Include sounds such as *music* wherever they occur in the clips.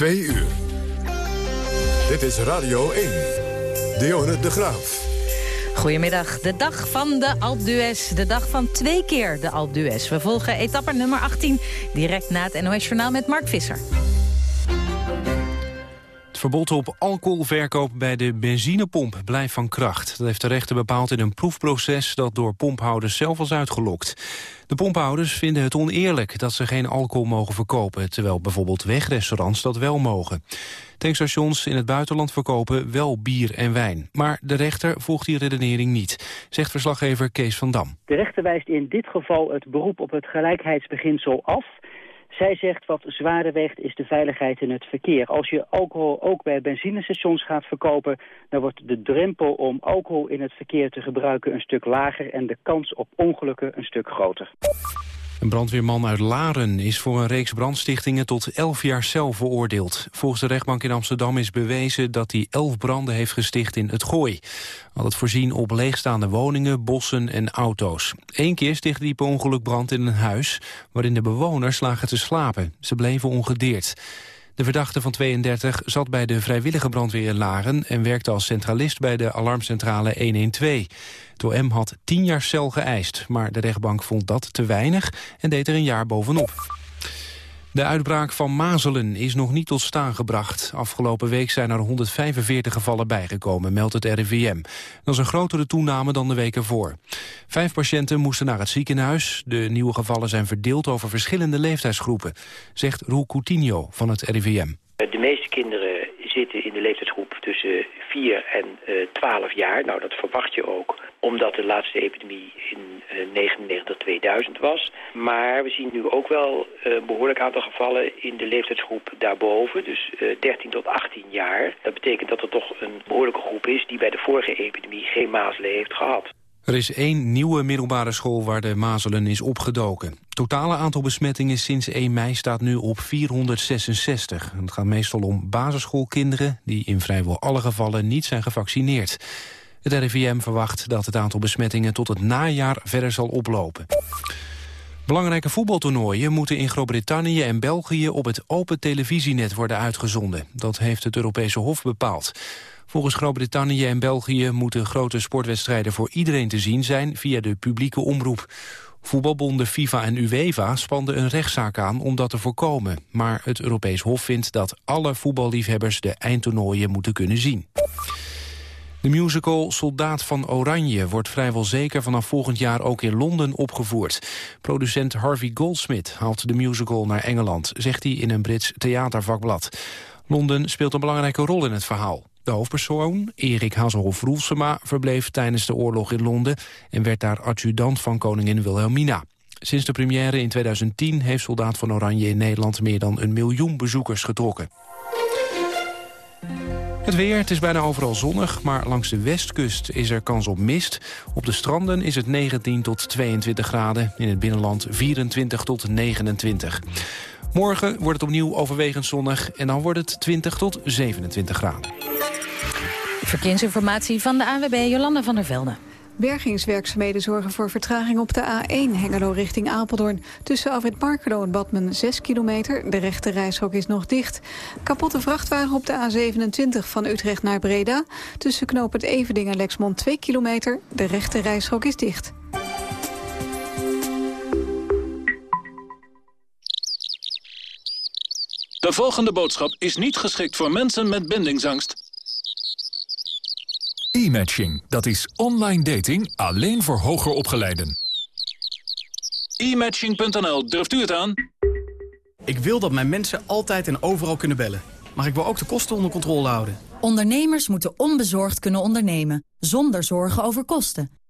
Twee uur. Dit is Radio 1. Dionne de Graaf. Goedemiddag, de dag van de Alpe. De dag van twee keer de Alpe d'Huez. We volgen etappe nummer 18 direct na het NOS Journaal met Mark Visser. Verbod op alcoholverkoop bij de benzinepomp blijft van kracht. Dat heeft de rechter bepaald in een proefproces dat door pomphouders zelf was uitgelokt. De pomphouders vinden het oneerlijk dat ze geen alcohol mogen verkopen... terwijl bijvoorbeeld wegrestaurants dat wel mogen. Tankstations in het buitenland verkopen wel bier en wijn. Maar de rechter volgt die redenering niet, zegt verslaggever Kees van Dam. De rechter wijst in dit geval het beroep op het gelijkheidsbeginsel af... Zij zegt wat zwaarder weegt is de veiligheid in het verkeer. Als je alcohol ook bij benzinestations gaat verkopen... dan wordt de drempel om alcohol in het verkeer te gebruiken een stuk lager... en de kans op ongelukken een stuk groter. Een brandweerman uit Laren is voor een reeks brandstichtingen tot 11 jaar cel veroordeeld. Volgens de rechtbank in Amsterdam is bewezen dat hij 11 branden heeft gesticht in het Gooi. Al het voorzien op leegstaande woningen, bossen en auto's. Eén keer stichtte hij per ongeluk brand in een huis waarin de bewoners lagen te slapen. Ze bleven ongedeerd. De verdachte van 32 zat bij de vrijwillige brandweer in Laren... en werkte als centralist bij de alarmcentrale 112. Het OM had 10 jaar cel geëist, maar de rechtbank vond dat te weinig... en deed er een jaar bovenop. De uitbraak van mazelen is nog niet tot staan gebracht. Afgelopen week zijn er 145 gevallen bijgekomen, meldt het RIVM. Dat is een grotere toename dan de week ervoor. Vijf patiënten moesten naar het ziekenhuis. De nieuwe gevallen zijn verdeeld over verschillende leeftijdsgroepen, zegt Roel Coutinho van het RIVM. De meeste kinderen zitten in de leeftijdsgroep tussen 4 en 12 eh, jaar. Nou, dat verwacht je ook omdat de laatste epidemie in 1999-2000 eh, was. Maar we zien nu ook wel een behoorlijk aantal gevallen in de leeftijdsgroep daarboven. Dus 13 eh, tot 18 jaar. Dat betekent dat er toch een behoorlijke groep is die bij de vorige epidemie geen mazelen heeft gehad. Er is één nieuwe middelbare school waar de mazelen is opgedoken. Het totale aantal besmettingen sinds 1 mei staat nu op 466. Het gaat meestal om basisschoolkinderen... die in vrijwel alle gevallen niet zijn gevaccineerd. Het RIVM verwacht dat het aantal besmettingen tot het najaar verder zal oplopen. Belangrijke voetbaltoernooien moeten in Groot-Brittannië en België op het open televisienet worden uitgezonden. Dat heeft het Europese Hof bepaald. Volgens Groot-Brittannië en België moeten grote sportwedstrijden voor iedereen te zien zijn via de publieke omroep. Voetbalbonden FIFA en UEFA spanden een rechtszaak aan om dat te voorkomen. Maar het Europees Hof vindt dat alle voetballiefhebbers de eindtoernooien moeten kunnen zien. De musical Soldaat van Oranje wordt vrijwel zeker vanaf volgend jaar ook in Londen opgevoerd. Producent Harvey Goldsmith haalt de musical naar Engeland, zegt hij in een Brits theatervakblad. Londen speelt een belangrijke rol in het verhaal. De hoofdpersoon, Erik Hazelhoff-Roelsema, verbleef tijdens de oorlog in Londen... en werd daar adjudant van koningin Wilhelmina. Sinds de première in 2010 heeft Soldaat van Oranje in Nederland... meer dan een miljoen bezoekers getrokken. Het weer, het is bijna overal zonnig, maar langs de westkust is er kans op mist. Op de stranden is het 19 tot 22 graden, in het binnenland 24 tot 29. Morgen wordt het opnieuw overwegend zonnig en dan wordt het 20 tot 27 graden. Verkeersinformatie van de ANWB Jolanda van der Velde. Bergingswerkzaamheden zorgen voor vertraging op de A1 Hengelo richting Apeldoorn. Tussen Afrit Markelo en Badmen 6 kilometer. De rechte reishok is nog dicht. Kapotte vrachtwagen op de A27 van Utrecht naar Breda. Tussen knooppunt Evening en Lexmond 2 kilometer. De rechte reishok is dicht. De volgende boodschap is niet geschikt voor mensen met bindingsangst. E-matching, dat is online dating alleen voor hoger opgeleiden. E-matching.nl, durft u het aan? Ik wil dat mijn mensen altijd en overal kunnen bellen. Maar ik wil ook de kosten onder controle houden. Ondernemers moeten onbezorgd kunnen ondernemen, zonder zorgen over kosten.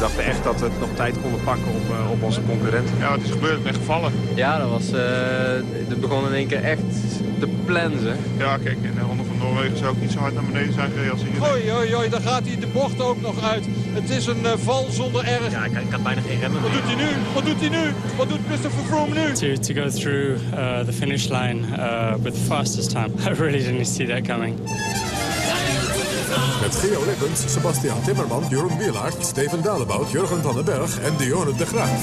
Dachten echt dat we het nog tijd konden pakken op, op onze concurrent. Ja, wat is gebeurd? Ik ben gevallen. Ja, dat was... het begon in één keer echt te plensen. Ja, kijk, in de Ronde van Noorwegen zou ik niet zo hard naar beneden zijn gereden als hier. Oei, oei, oei, daar gaat hij de bocht ook nog uit. Het is een val zonder erg. Ja, ik, ik had bijna geen remmen Wat doet hij nu? Wat doet hij nu? Wat doet Christopher Froome nu? To, to go through uh, the finish line uh, with the fastest time. *laughs* I really didn't see that coming. Met Geo Lippens, Sebastian Timmerman, Jeroen Wielaert, Steven Dalebout, Jurgen van den Berg en Dionne de Graaf.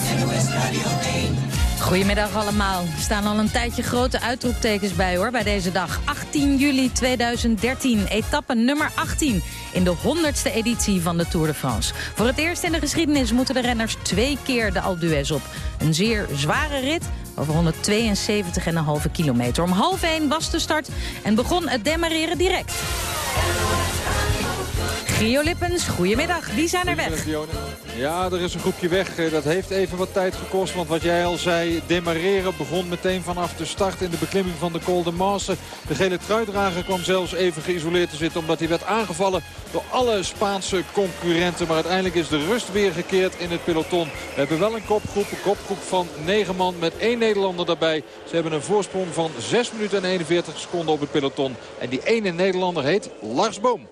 Goedemiddag allemaal. Er staan al een tijdje grote uitroeptekens bij hoor, bij deze dag. 18 juli 2013, etappe nummer 18 in de 100ste editie van de Tour de France. Voor het eerst in de geschiedenis moeten de renners twee keer de Alpe d'Huez op. Een zeer zware rit over 172,5 kilometer. Om half 1 was de start en begon het demareren direct. Gio Lippens, goedemiddag. Wie zijn er weg? Ja, er is een groepje weg. Eh, dat heeft even wat tijd gekost. Want wat jij al zei, demareren begon meteen vanaf de start in de beklimming van de Col de Masse. De gele truidrager kwam zelfs even geïsoleerd te zitten. Omdat hij werd aangevallen door alle Spaanse concurrenten. Maar uiteindelijk is de rust weer gekeerd in het peloton. We hebben wel een kopgroep. Een kopgroep van 9 man met één Nederlander daarbij. Ze hebben een voorsprong van 6 minuten en 41 seconden op het peloton. En die ene Nederlander heet Lars Boom.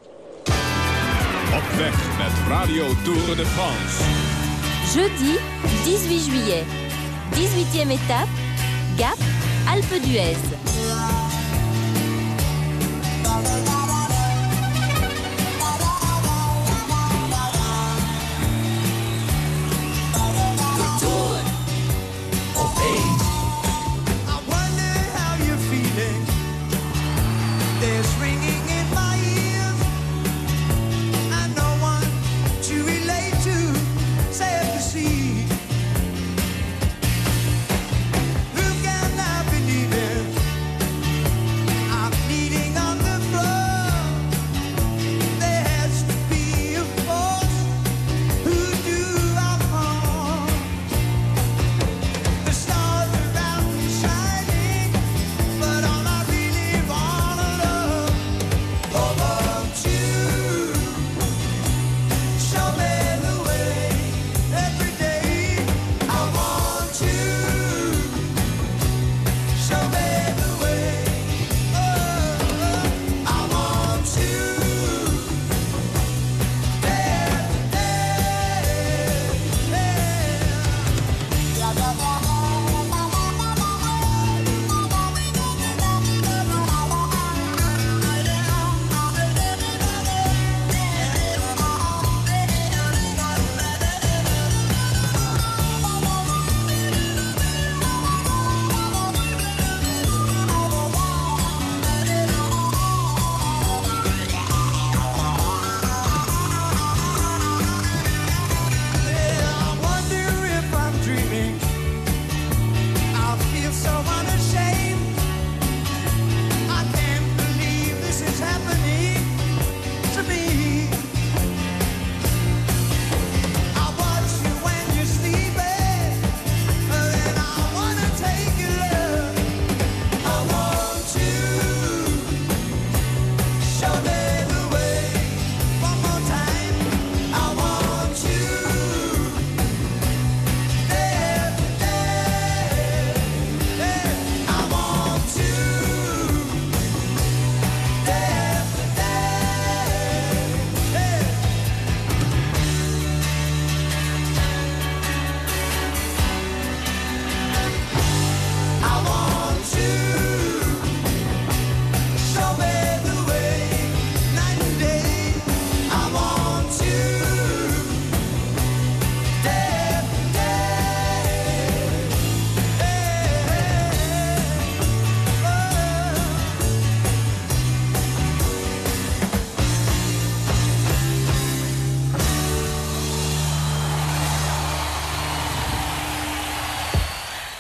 Tour de France. Jeudi 18 juillet. 18e étape. Gap, Alpe d'Huez.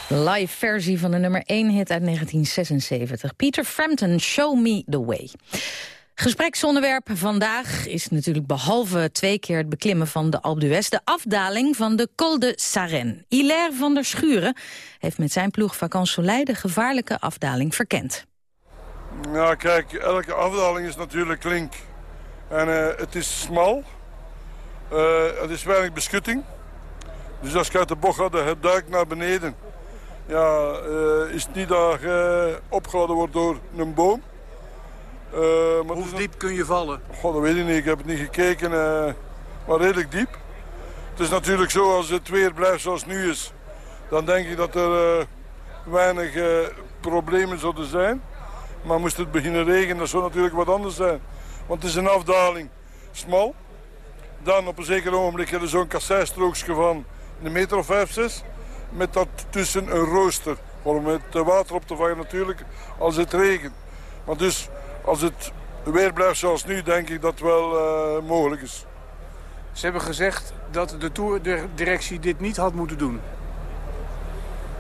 Live versie van de nummer 1 hit uit 1976. Peter Frampton, Show Me The Way. Gespreksonderwerp vandaag is natuurlijk behalve twee keer het beklimmen van de Alpe d'Huez... de afdaling van de Col de Sarenne. Hilaire van der Schuren heeft met zijn ploeg Vacan Soleil... de gevaarlijke afdaling verkend. Nou kijk, elke afdaling is natuurlijk klink. En uh, het is smal. Uh, het is weinig beschutting. Dus als je uit de bocht gaat, het duikt naar beneden. Ja, uh, is het niet dat je opgehouden wordt door een boom. Uh, maar Hoe diep kun je vallen? God, dat weet ik niet. Ik heb het niet gekeken. maar redelijk diep. Het is natuurlijk zo, als het weer blijft zoals het nu is... dan denk ik dat er weinig problemen zouden zijn. Maar moest het beginnen regenen, dat zou natuurlijk wat anders zijn. Want het is een afdaling smal. Dan op een zeker ogenblik heb je zo'n kasseistrookje van een meter of vijf, zes. Met dat tussen een rooster. Om het water op te vangen natuurlijk als het regent. Maar dus als het weer blijft zoals nu, denk ik dat wel uh, mogelijk is. Ze hebben gezegd dat de toerdirectie dit niet had moeten doen.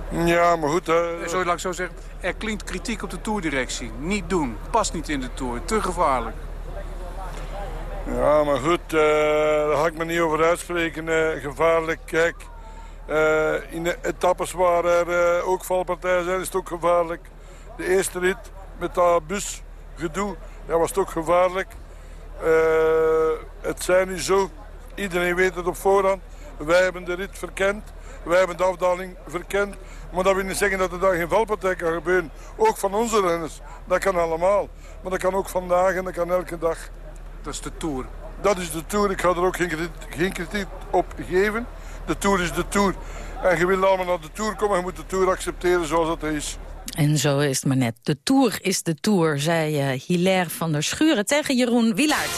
Ja, maar goed... Uh... Zo, laat ik zo zeggen, er klinkt kritiek op de toerdirectie. Niet doen, past niet in de toer, te gevaarlijk. Ja, maar goed, uh, daar ga ik me niet over uitspreken. Uh, gevaarlijk, kijk. Uh, in de etappes waar er ook valpartijen zijn, is het ook gevaarlijk. De eerste rit met dat busgedoe, ja, was het ook gevaarlijk. het zijn nu zo, iedereen weet het op voorhand. Wij hebben de rit verkend, wij hebben de afdaling verkend. Maar dat wil niet zeggen dat er daar geen valpartij kan gebeuren. Ook van onze renners. Dat kan allemaal. Maar dat kan ook vandaag en dat kan elke dag. Dat is de Tour. Dat is de Tour. Ik ga er ook geen kritiek, geen kritiek op geven. De Tour is de Tour. En je wil allemaal naar de Tour komen. Je moet de Tour accepteren zoals dat is. En zo is het maar net. De Tour is de Tour, zei uh, Hilaire van der Schuren tegen Jeroen Wielaert.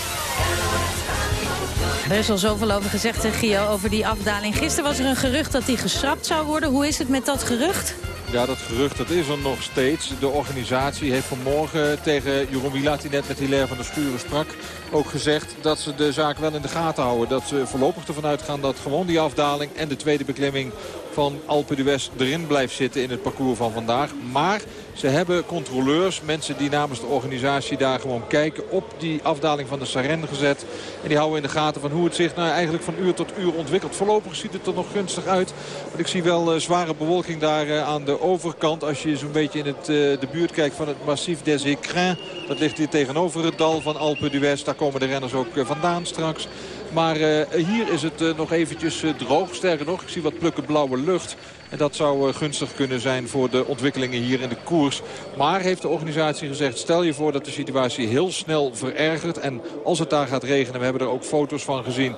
Er is al zoveel over gezegd, Gio, over die afdaling. Gisteren was er een gerucht dat die geschrapt zou worden. Hoe is het met dat gerucht? Ja, dat gerucht dat is er nog steeds. De organisatie heeft vanmorgen tegen Jeroen Wielaert, die net met Hilaire van der Schuren sprak... ook gezegd dat ze de zaak wel in de gaten houden. Dat ze voorlopig ervan uitgaan dat gewoon die afdaling en de tweede beklimming van Alpe d'Huez erin blijft zitten in het parcours van vandaag. Maar ze hebben controleurs, mensen die namens de organisatie daar gewoon kijken... op die afdaling van de Saren gezet. En die houden in de gaten van hoe het zich nou eigenlijk van uur tot uur ontwikkelt. Voorlopig ziet het er nog gunstig uit. Want ik zie wel uh, zware bewolking daar uh, aan de overkant. Als je zo'n beetje in het, uh, de buurt kijkt van het Massif des Écrins. Dat ligt hier tegenover het dal van Alpe d'Huez. Daar komen de renners ook vandaan straks. Maar uh, hier is het uh, nog eventjes uh, droog. Sterker nog, ik zie wat plukken blauwe lucht. En dat zou gunstig kunnen zijn voor de ontwikkelingen hier in de koers. Maar heeft de organisatie gezegd, stel je voor dat de situatie heel snel verergert. En als het daar gaat regenen, we hebben er ook foto's van gezien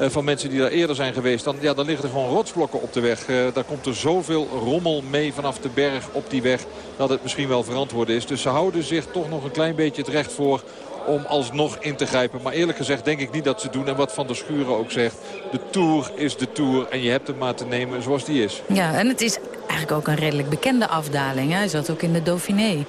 van mensen die daar eerder zijn geweest. Dan, ja, dan liggen er gewoon rotsblokken op de weg. Daar komt er zoveel rommel mee vanaf de berg op die weg dat het misschien wel verantwoord is. Dus ze houden zich toch nog een klein beetje het recht voor om alsnog in te grijpen. Maar eerlijk gezegd denk ik niet dat ze doen. En wat Van der Schuren ook zegt, de Tour is de Tour. En je hebt hem maar te nemen zoals die is. Ja, en het is eigenlijk ook een redelijk bekende afdaling. Hij zat ook in de Dauphiné.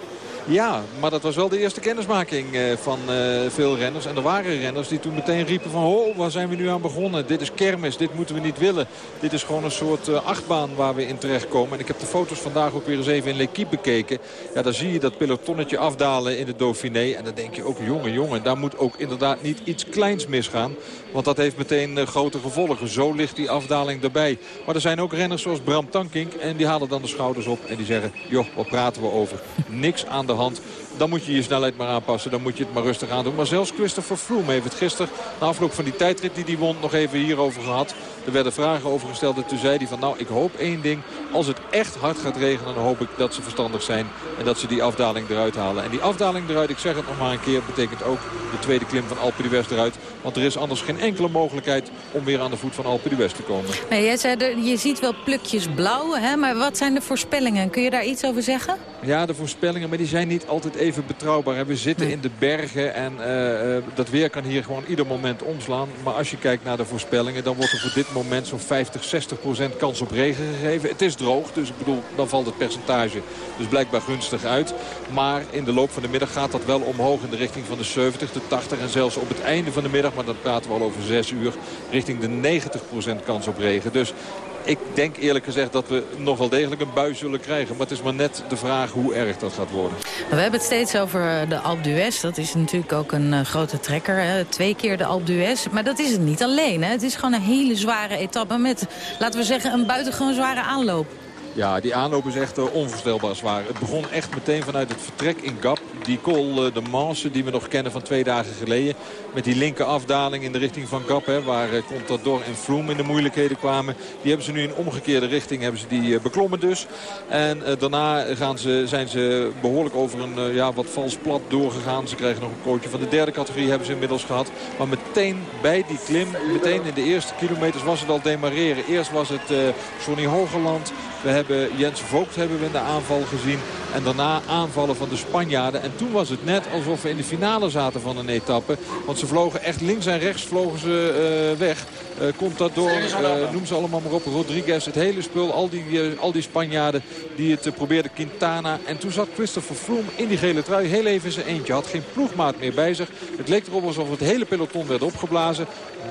Ja, maar dat was wel de eerste kennismaking eh, van eh, veel renners. En er waren renners die toen meteen riepen van... oh, waar zijn we nu aan begonnen? Dit is kermis, dit moeten we niet willen. Dit is gewoon een soort uh, achtbaan waar we in terechtkomen. En ik heb de foto's vandaag ook weer eens even in L'Equipe bekeken. Ja, daar zie je dat pelotonnetje afdalen in de Dauphiné. En dan denk je ook, jongen, jongen, daar moet ook inderdaad niet iets kleins misgaan. Want dat heeft meteen grote gevolgen. Zo ligt die afdaling erbij. Maar er zijn ook renners zoals Bram Tankink. En die halen dan de schouders op en die zeggen... joh, wat praten we over? Niks aan de hand hand. Dan moet je je snelheid maar aanpassen. Dan moet je het maar rustig aan doen. Maar zelfs Christopher Froome heeft het gisteren... na afloop van die tijdrit die hij won nog even hierover gehad. Er werden vragen over gesteld en toen zei hij van... nou, ik hoop één ding. Als het echt hard gaat regenen, dan hoop ik dat ze verstandig zijn. En dat ze die afdaling eruit halen. En die afdaling eruit, ik zeg het nog maar een keer... betekent ook de tweede klim van Alpe d'Huez eruit. Want er is anders geen enkele mogelijkheid om weer aan de voet van Alpe d'Huez te komen. Nee, jij zei, je ziet wel plukjes blauw, hè? maar wat zijn de voorspellingen? Kun je daar iets over zeggen? Ja, de voorspellingen, maar die zijn niet altijd even betrouwbaar. We zitten in de bergen en uh, uh, dat weer kan hier gewoon ieder moment omslaan. Maar als je kijkt naar de voorspellingen, dan wordt er voor dit moment zo'n 50, 60 procent kans op regen gegeven. Het is droog, dus ik bedoel, dan valt het percentage dus blijkbaar gunstig uit. Maar in de loop van de middag gaat dat wel omhoog in de richting van de 70, de 80 en zelfs op het einde van de middag, maar dan praten we al over 6 uur, richting de 90 procent kans op regen. Dus ik denk eerlijk gezegd dat we nog wel degelijk een bui zullen krijgen. Maar het is maar net de vraag hoe erg dat gaat worden. We hebben het steeds over eh, de Alpe d'Huez. Dat is natuurlijk ook een uh, grote trekker. Twee keer de Alpe d'Huez. Maar dat is het niet alleen. Hè. Het is gewoon een hele zware etappe met, laten we zeggen, een buitengewoon zware aanloop. Ja, die aanloop is echt uh, onvoorstelbaar zwaar. Het begon echt meteen vanuit het vertrek in Gap. Die col uh, de Manse die we nog kennen van twee dagen geleden. Met die linker afdaling in de richting van Gap. Hè, waar uh, Contador en Froome in de moeilijkheden kwamen. Die hebben ze nu in omgekeerde richting hebben ze die, beklommen dus. En daarna gaan ze, zijn ze behoorlijk over een ja, wat vals plat doorgegaan. Ze krijgen nog een coachje van de derde categorie hebben ze inmiddels gehad. Maar meteen bij die klim, meteen in de eerste kilometers was het al demareren. Eerst was het Sonny Hogeland. We hebben Jens Voogd hebben we in de aanval gezien. En daarna aanvallen van de Spanjaarden. En toen was het net alsof we in de finale zaten van een etappe. Want ze vlogen echt links en rechts vlogen ze uh, weg. Uh, Contador, uh, noem ze allemaal maar op. Rodriguez, het hele spul. Al die, al die Spanjaarden die het probeerden. Quintana. En toen zat Christopher Froome in die gele trui. Heel even in zijn eentje. Had geen ploegmaat meer bij zich. Het leek erop alsof het hele peloton werd opgeblazen.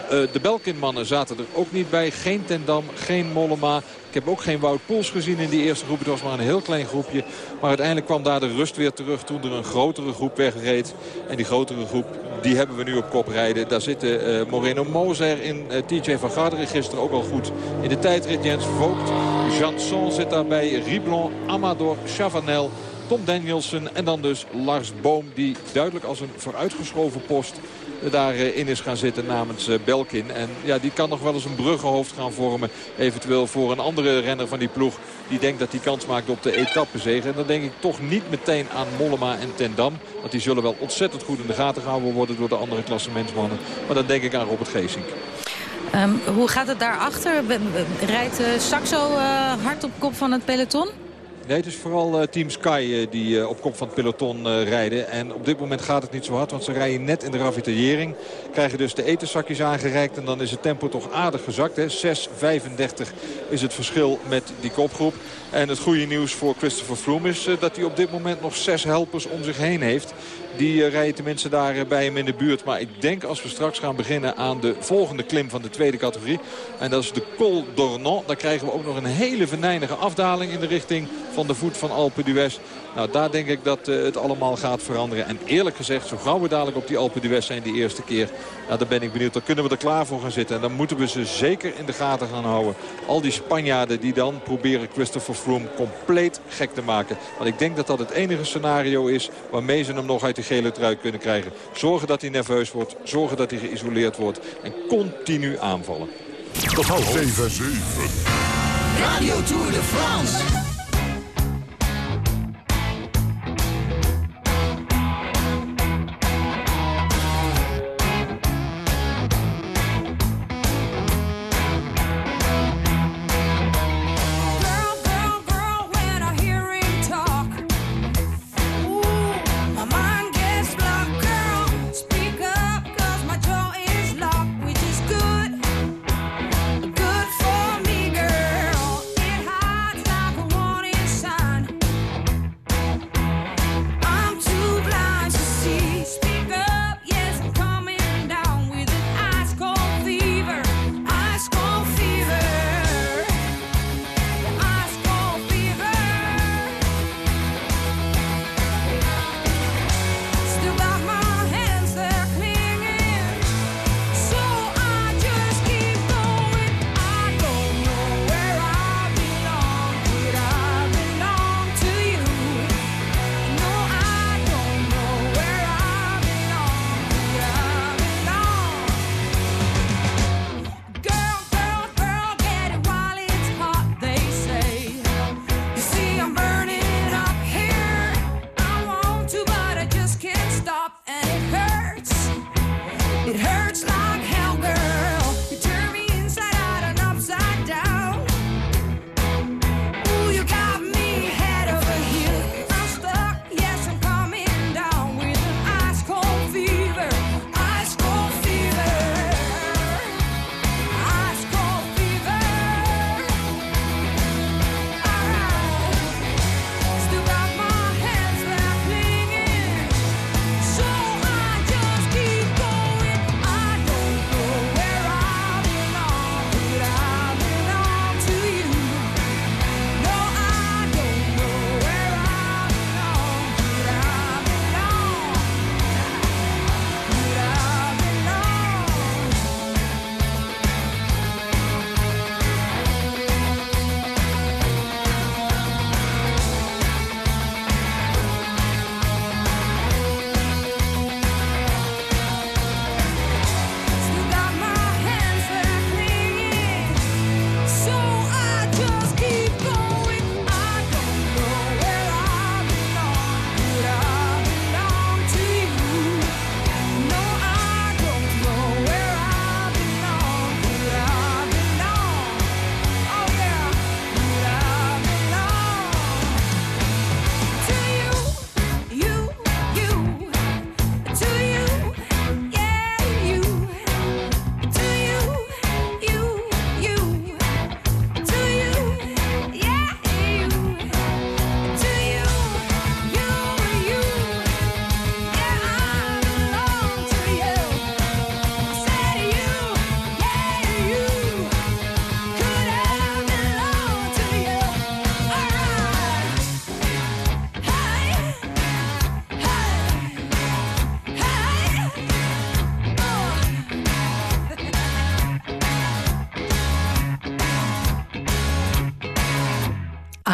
de Belkin-mannen zaten er ook niet bij. Geen Tendam, geen Mollema. Ik heb ook geen Wout Poels gezien in die eerste groep. Het was maar een heel klein groepje. Maar uiteindelijk kwam daar de rust weer terug toen er een grotere groep wegreed. En die grotere groep die hebben we nu op kop rijden. Daar zitten uh, Moreno Moser in. Eh, TJ van Garderen gisteren ook al goed in de tijdrit. Jens Vogt. Janson zit daarbij. Riblon, Amador, Chavanel. Tom Danielsen en dan dus Lars Boom die duidelijk als een vooruitgeschoven post daarin is gaan zitten namens eh, Belkin. En ja, die kan nog wel eens een bruggenhoofd gaan vormen. Eventueel voor een andere renner van die ploeg. Die denkt dat hij kans maakt op de etappezege. En dan denk ik toch niet meteen aan Mollema en Tendam. Want die zullen wel ontzettend goed in de gaten gehouden worden door de andere klassementsmannen. Maar dan denk ik aan Robert Geesink. Um, hoe gaat het daarachter? Rijdt uh, Saxo hard op kop van het peloton? Nee, het is vooral uh, Team Sky uh, die uh, op kop van het peloton rijden. En op dit moment gaat het niet zo hard, want ze rijden net in de ravitaillering. Krijgen dus de etenzakjes aangereikt en dan is het tempo toch aardig gezakt. 6.35 is het verschil met die kopgroep. En het goede nieuws voor Christopher Froome is dat hij op dit moment nog zes helpers om zich heen heeft. Die uh, rijden tenminste daar uh, bij hem in de buurt. Maar ik denk als we straks gaan beginnen aan de volgende klim van de tweede categorie. En dat is de Col d'Ornans. Dan krijgen we ook nog een hele venijnige afdaling in de richting van de voet van Alpe d'Huez. Nou, daar denk ik dat het allemaal gaat veranderen. En eerlijk gezegd, zo gauw we dadelijk op die Alpe d'Huez zijn die eerste keer... Nou, dan ben ik benieuwd. Dan kunnen we er klaar voor gaan zitten. En dan moeten we ze zeker in de gaten gaan houden. Al die Spanjaarden die dan proberen Christopher Froome compleet gek te maken. Want ik denk dat dat het enige scenario is waarmee ze hem nog uit de gele trui kunnen krijgen. Zorgen dat hij nerveus wordt. Zorgen dat hij geïsoleerd wordt. En continu aanvallen. Tot half 7. Radio Tour de France.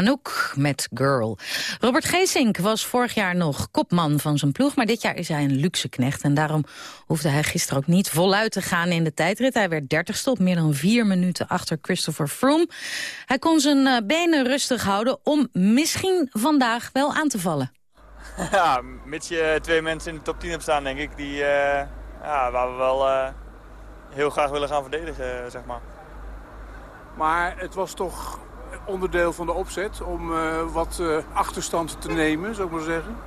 Anouk met Girl. Robert Geesink was vorig jaar nog kopman van zijn ploeg... maar dit jaar is hij een luxe knecht. En daarom hoefde hij gisteren ook niet voluit te gaan in de tijdrit. Hij werd dertigste op meer dan vier minuten achter Christopher Froome. Hij kon zijn eh, benen rustig houden om misschien vandaag wel aan te vallen. *laughs* Ja, mits je twee mensen in de top 10 hebt staan, denk ik... Die, uh, ja, waar we wel uh, heel graag willen gaan verdedigen, zeg maar. Maar het was toch onderdeel van de opzet om uh, wat uh, achterstand te nemen, zou ik maar zeggen. *laughs*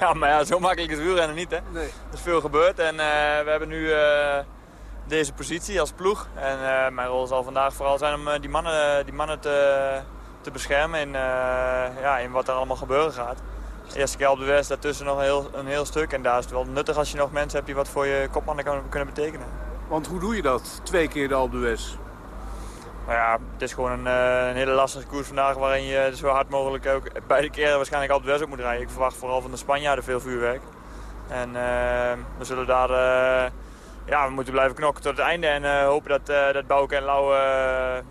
Ja, maar ja, zo makkelijk is wielrennen niet, hè. Nee. Er is veel gebeurd en uh, we hebben nu deze positie als ploeg. En mijn rol zal vandaag vooral zijn om die mannen, die mannen te, te beschermen in, ja, in wat er allemaal gebeuren gaat. Eerste keer op de West, daartussen nog een heel, een heel stuk. En daar is het wel nuttig als je nog mensen hebt die wat voor je kopmannen kunnen betekenen. Want hoe doe je dat, twee keer de Alpe d'Huez? Ja, het is gewoon een, een, hele lastige koers vandaag waarin je zo hard mogelijk ook beide keren waarschijnlijk de West op moet rijden. Ik verwacht vooral van de Spanjaarden veel vuurwerk. En uh, we zullen daar, ja, we moeten blijven knokken tot het einde en hopen dat, dat Bouke en Lau,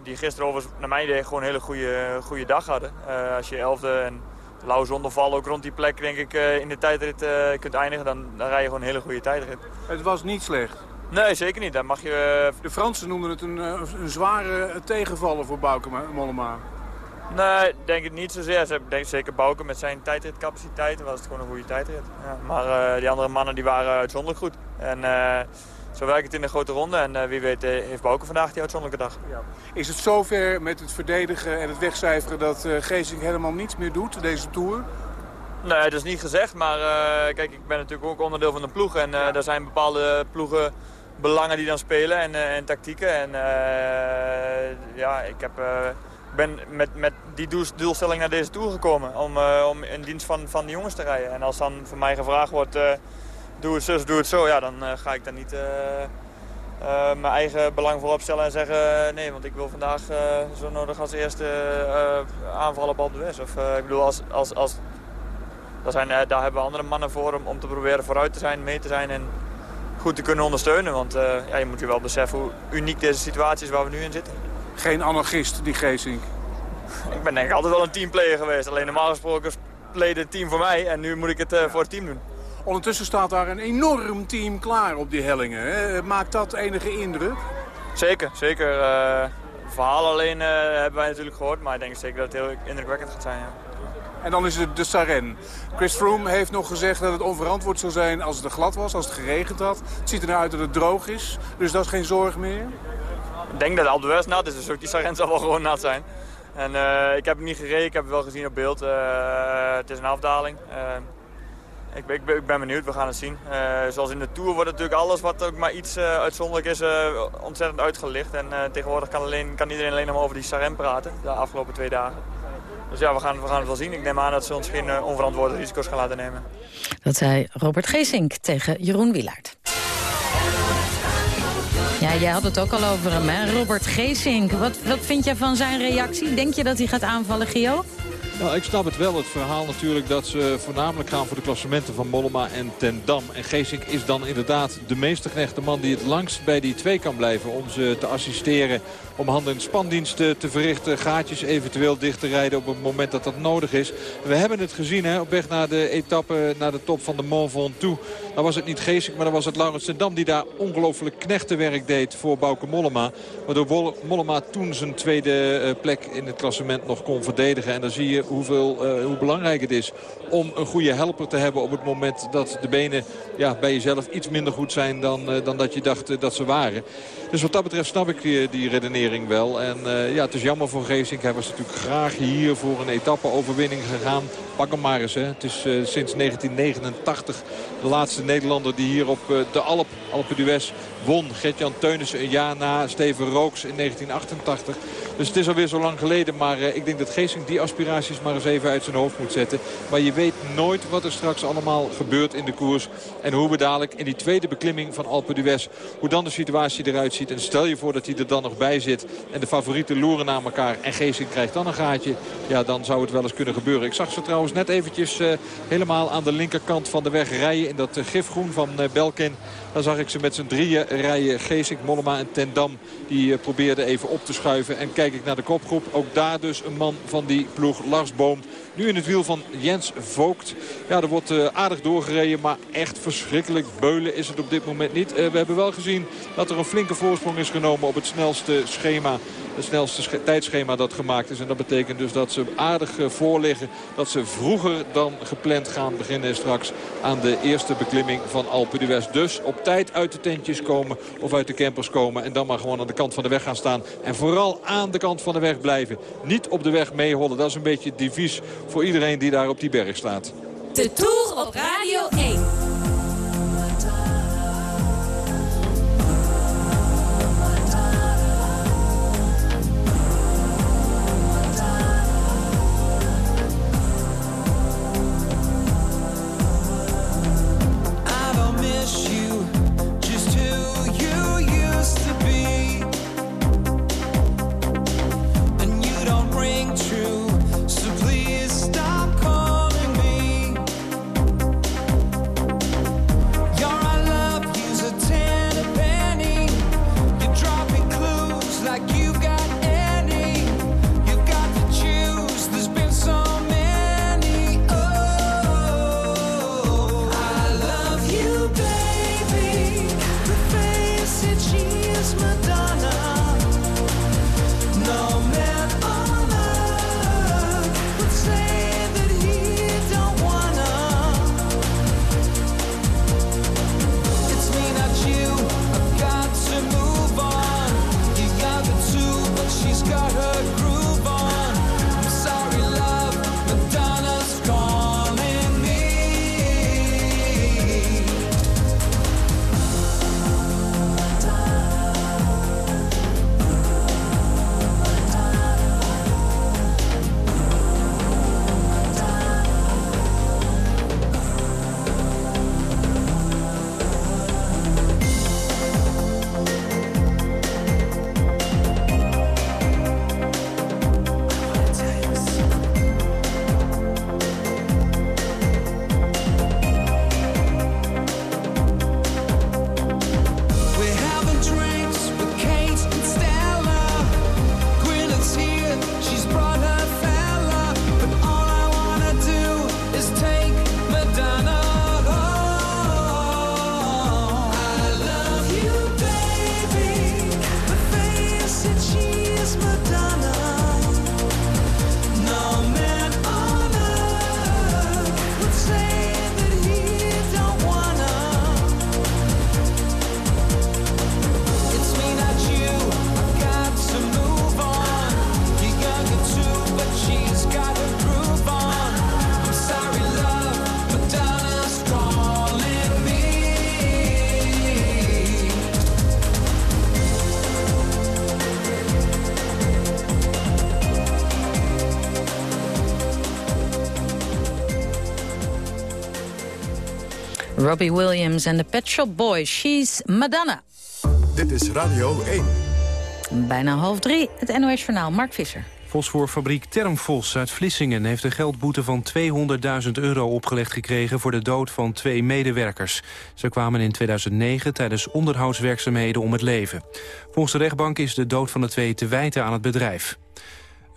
die gisteren over naar mij idee gewoon een hele goede, goede dag hadden. als je elfde en Lau zonder val ook rond die plek denk ik in de tijdrit kunt eindigen, dan, dan rij je gewoon een hele goede tijdrit. Het was niet slecht. Nee, zeker niet. Dan mag je... De Fransen noemden het een, een zware tegenvaller voor Bauke Mollema. Nee, denk ik niet zozeer. Ze denk zeker Bauke met zijn tijdritcapaciteit was het gewoon een goede tijdrit. Ja, maar uh, die andere mannen die waren uitzonderlijk goed. En uh, zo werkt het in de grote ronde. En uh, wie weet heeft Bauke vandaag die uitzonderlijke dag. Ja. Is het zover met het verdedigen en het wegcijferen dat uh, Geesink helemaal niets meer doet, deze Tour? Nee, dat is niet gezegd. Maar kijk, ik ben natuurlijk ook onderdeel van een ploeg. En ja. er zijn bepaalde ploegen belangen die dan spelen en, uh, en tactieken. En uh, ja, ik heb, uh, ben met, met die doel, doelstelling naar deze Tour gekomen. Om, om in dienst van, van de jongens te rijden. En als dan voor mij gevraagd wordt, doe het zo doe het zo. Ja, dan ga ik daar niet mijn eigen belang voorop stellen en zeggen... nee, want ik wil vandaag zo nodig als eerste aanvallen op de West. Ik bedoel, als, als, als, daar, zijn, daar hebben we andere mannen voor om, om te proberen vooruit te zijn, mee te zijn... En, goed te kunnen ondersteunen. Want uh, ja, je moet je wel beseffen hoe uniek deze situatie is waar we nu in zitten. Geen anarchist, die Geesink? Ik ben denk ik altijd wel een teamplayer geweest. Alleen normaal gesproken playde het team voor mij en nu moet ik het uh, voor het team doen. Ondertussen staat daar een enorm team klaar op die hellingen. Hè? Maakt dat enige indruk? Zeker, zeker. Uh, verhaal alleen hebben wij natuurlijk gehoord. Maar ik denk zeker dat het heel indrukwekkend gaat zijn. Ja. En dan is het de Saren. Chris Froome heeft nog gezegd dat het onverantwoord zou zijn als het er glad was, als het geregend had. Het ziet er uit dat het droog is, dus dat is geen zorg meer. Ik denk dat Alpe d'Huez nat is, dus ook die Saren zal wel gewoon nat zijn. En uh, ik heb hem niet gereden, ik heb het wel gezien op beeld. Uh, het is een afdaling. Uh, ik, ik, ben benieuwd, we gaan het zien. zoals in de Tour wordt natuurlijk alles wat ook maar iets uitzonderlijk is ontzettend uitgelicht. En tegenwoordig kan, alleen, kan iedereen alleen maar over die Saren praten, de afgelopen twee dagen. Dus ja, we gaan, we gaan het wel zien. Ik neem aan dat ze ons geen onverantwoorde risico's gaan laten nemen. Dat zei Robert Geesink tegen Jeroen Wielaert. Ja, jij had het ook al over hem, hè? Robert Geesink. Wat, wat vind jij van zijn reactie? Denk je dat hij gaat aanvallen, Gio? Nou, ik snap het wel. Het verhaal natuurlijk dat ze voornamelijk gaan voor de klassementen van Mollema en Ten Dam. En Geesink is dan inderdaad de meesterknechte man die het langst bij die twee kan blijven. Om ze te assisteren, om handen- en spandiensten te verrichten. Gaatjes eventueel dicht te rijden op het moment dat dat nodig is. We hebben het gezien hè, op weg naar de etappe, naar de top van de Mont Ventoux. Dan was het niet Geesink, maar dan was het Laurens Dam die daar ongelooflijk knechtenwerk deed voor Bauke Mollema. Waardoor Mollema toen zijn tweede plek in het klassement nog kon verdedigen. En dan zie je hoeveel, uh, hoe belangrijk het is om een goede helper te hebben op het moment dat de benen ja, bij jezelf iets minder goed zijn dan, uh, dan dat je dacht dat ze waren. Dus wat dat betreft snap ik die, die wel. En ja, het is jammer voor Geesink. Hij was natuurlijk graag hier voor een etappe-overwinning gegaan. Pak hem maar eens. Hè. Het is sinds 1989 de laatste Nederlander die hier op de Alp, Alpe d'Huez won. Gert-Jan Teunissen een jaar na Steven Rooks in 1988. Dus het is alweer zo lang geleden. Maar ik denk dat Geesink die aspiraties maar eens even uit zijn hoofd moet zetten. Maar je weet nooit wat er straks allemaal gebeurt in de koers. En hoe we dadelijk in die tweede beklimming van Alpe d'Huez... hoe dan de situatie eruit ziet. En stel je voor dat hij er dan nog bij zit. En de favorieten loeren naar elkaar. En Geesink krijgt dan een gaatje. Ja, dan zou het wel eens kunnen gebeuren. Ik zag ze trouwens net eventjes uh, helemaal aan de linkerkant van de weg rijden. In dat uh, gifgroen van Belkin. Dan zag ik ze met z'n drieën rijden. Geesink, Mollema en Tendam. Die uh, probeerden even op te schuiven. En kijk ik naar de kopgroep. Ook daar dus een man van die ploeg. Lars Boom. Nu in het wiel van Jens Vogt. Ja, er wordt uh, aardig doorgereden. Maar echt verschrikkelijk beulen is het op dit moment niet. Uh, we hebben wel gezien dat er een flinke voorsprong is genomen op het snelste schema. Het snelste tijdschema dat gemaakt is. En dat betekent dus dat ze aardig uh, voorliggen. Dat ze vroeger dan gepland gaan beginnen straks aan de eerste beklimming van Alpe d'Huez. Dus op tijd uit de tentjes komen of uit de campers komen. En dan maar gewoon aan de kant van de weg gaan staan. En vooral aan de kant van de weg blijven. Niet op de weg meehollen. Dat is een beetje het devies voor iedereen die daar op die berg staat. De Tour op Radio 1. Robbie Williams en de Pet Shop Boys. She's Madonna. Dit is Radio 1. Bijna half drie, het NOS Journaal. Mark Visser. Fosforfabriek Termfos uit Vlissingen heeft een geldboete van 200.000 euro opgelegd gekregen voor de dood van twee medewerkers. Ze kwamen in 2009 tijdens onderhoudswerkzaamheden om het leven. Volgens de rechtbank is de dood van de twee te wijten aan het bedrijf.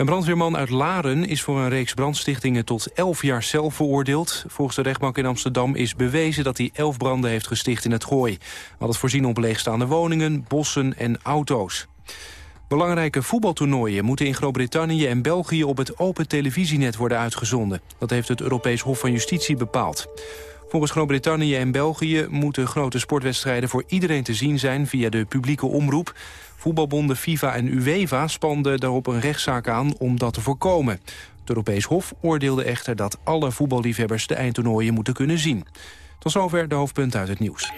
Een brandweerman uit Laren is voor een reeks brandstichtingen tot 11 jaar cel veroordeeld. Volgens de rechtbank in Amsterdam is bewezen dat hij 11 branden heeft gesticht in het gooi. Had het voorzien op leegstaande woningen, bossen en auto's. Belangrijke voetbaltoernooien moeten in Groot-Brittannië en België op het open televisienet worden uitgezonden. Dat heeft het Europees Hof van Justitie bepaald. Volgens Groot-Brittannië en België moeten grote sportwedstrijden voor iedereen te zien zijn via de publieke omroep. Voetbalbonden FIFA en UEFA spanden daarop een rechtszaak aan om dat te voorkomen. Het Europees Hof oordeelde echter dat alle voetballiefhebbers de eindtoernooien moeten kunnen zien. Tot zover de hoofdpunten uit het nieuws.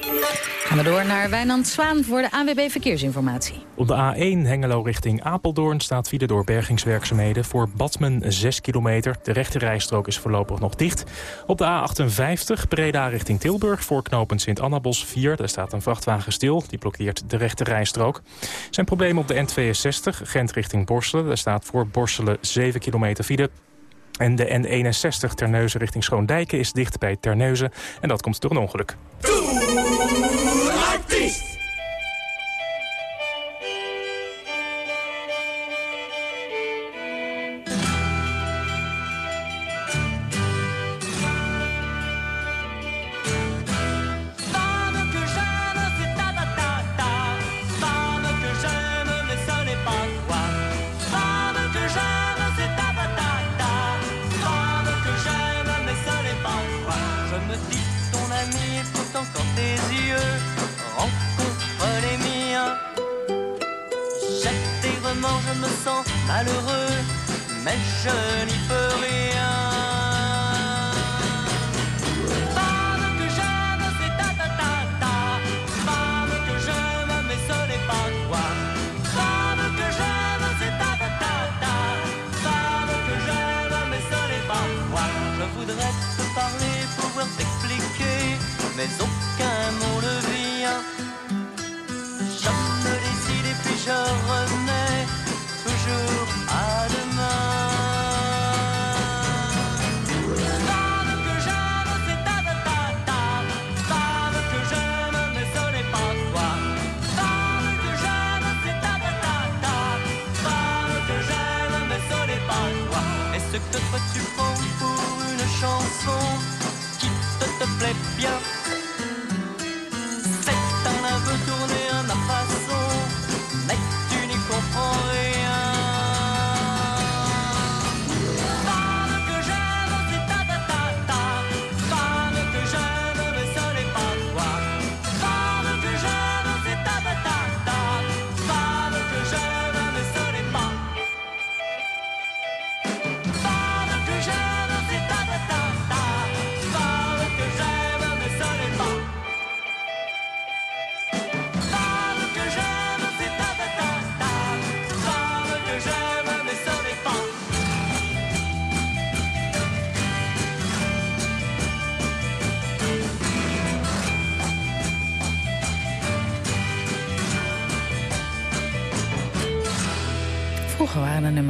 Gaan we door naar Wijnand Zwaan voor de ANWB Verkeersinformatie. Op de A1 Hengelo richting Apeldoorn staat file door bergingswerkzaamheden. Voor Badmen 6 kilometer. De rechte rijstrook is voorlopig nog dicht. Op de A58 Breda richting Tilburg voor knooppunt Sint-Annabos 4. Daar staat een vrachtwagen stil. Die blokkeert de rechte rijstrook. Zijn problemen op de N62 Gent richting Borselen. Daar staat voor Borselen 7 kilometer file. En de N61 Terneuzen richting Schoondijken is dicht bij Terneuzen. En dat komt door een ongeluk.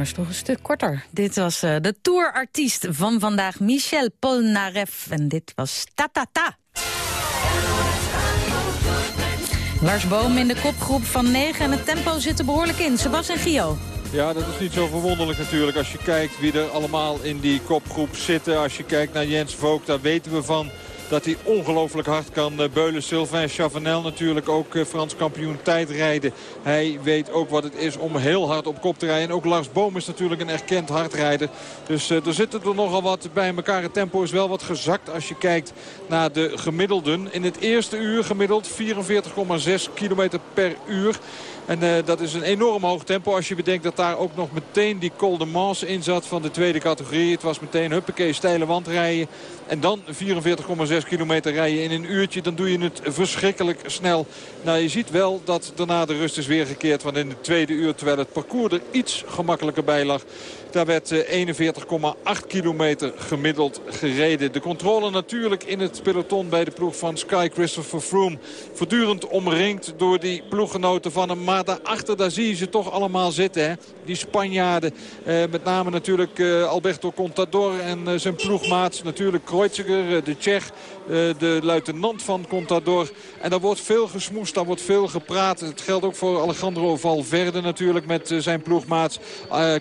Nummers toch een stuk korter. Dit was eh, de tourartiest van vandaag, Michel Polnareff. En dit was Tatata. Lars Boom in de kopgroep van 9 en het tempo zit er behoorlijk in. Sebas en Gio. Ja, dat is niet zo verwonderlijk natuurlijk. Als je kijkt wie er allemaal in die kopgroep zitten. Als je kijkt naar Jens Vogt, daar weten we van dat hij ongelooflijk hard kan eh, beulen. Sylvain Chavanel natuurlijk ook eh, Frans kampioen tijdrijden. Hij weet ook wat het is om heel hard op kop te rijden. En ook Lars Boom is natuurlijk een erkend hardrijder. Dus uh, er zitten er nogal wat bij elkaar. Het tempo is wel wat gezakt als je kijkt naar de gemiddelden. In het eerste uur gemiddeld 44,6 kilometer per uur. En dat is een enorm hoog tempo als je bedenkt dat daar ook nog meteen die Col de Mans in zat van de tweede categorie. Het was meteen huppakee steile wandrijden. En dan 44,6 kilometer rijden in een uurtje. Dan doe je het verschrikkelijk snel. Nou, je ziet wel dat daarna de rust is weergekeerd. Want in de tweede uur, terwijl het parcours er iets gemakkelijker bij lag... Daar werd 41,8 kilometer gemiddeld gereden. De controle natuurlijk in het peloton bij de ploeg van Sky Christopher Froome. Voortdurend omringd door die ploeggenoten van hem. Maar daarachter, daar zie je ze toch allemaal zitten. Hè? Die Spanjaarden. Eh, met name natuurlijk eh, Alberto Contador en uh, zijn ploegmaats. Natuurlijk Kreuziger, de Tsjech. De luitenant van Contador. En daar wordt veel gesmoest, daar wordt veel gepraat. Het geldt ook voor Alejandro Valverde natuurlijk met zijn ploegmaats.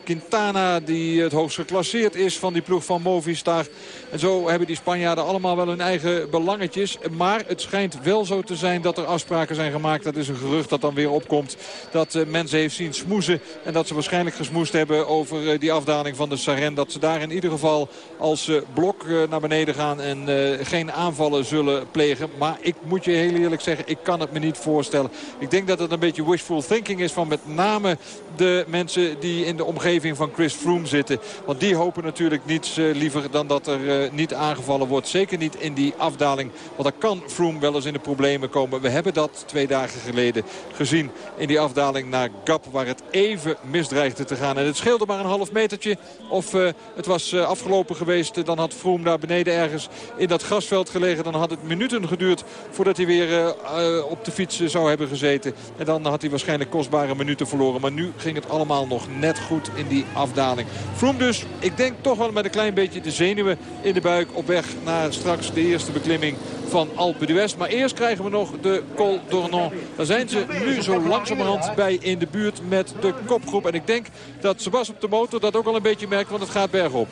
Quintana die het hoogst geclasseerd is van die ploeg van Movistar. En zo hebben die Spanjaarden allemaal wel hun eigen belangetjes. Maar het schijnt wel zo te zijn dat er afspraken zijn gemaakt. Dat is een gerucht dat dan weer opkomt. Dat mensen heeft zien smoezen. En dat ze waarschijnlijk gesmoest hebben over die afdaling van de Saren. Dat ze daar in ieder geval als blok naar beneden gaan. En geen aanval zullen plegen. Maar ik moet je heel eerlijk zeggen, ik kan het me niet voorstellen. Ik denk dat het een beetje wishful thinking is van met name de mensen die in de omgeving van Chris Froome zitten. Want die hopen natuurlijk niets uh, liever dan dat er uh, niet aangevallen wordt. Zeker niet in die afdaling. Want dan kan Froome wel eens in de problemen komen. We hebben dat twee dagen geleden gezien in die afdaling naar Gap. Waar het even misdreigde te gaan. En het scheelde maar een half metertje. Of uh, het was afgelopen geweest. Dan had Froome daar beneden ergens in dat grasveld gelegen. Dan had het minuten geduurd voordat hij weer op de fiets zou hebben gezeten. En dan had hij waarschijnlijk kostbare minuten verloren. Maar nu ging het allemaal nog net goed in die afdaling. Froome dus, ik denk toch wel met een klein beetje de zenuwen in de buik op weg naar straks de eerste beklimming van Alpe d'Huez. Maar eerst krijgen we nog de Col d'Ornon. Daar zijn ze nu zo langzamerhand bij in de buurt met de kopgroep. En ik denk dat Sebas op de motor dat ook al een beetje merkt, want het gaat bergop.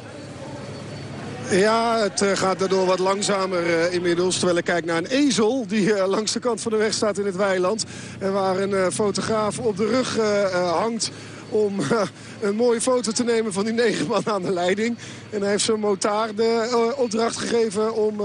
Ja, het gaat daardoor wat langzamer uh, inmiddels. Terwijl ik kijk naar een ezel die uh, langs de kant van de weg staat in het weiland. En waar een fotograaf op de rug hangt om *laughs* een mooie foto te nemen van die negen man aan de leiding. En hij heeft zijn motaar de opdracht gegeven om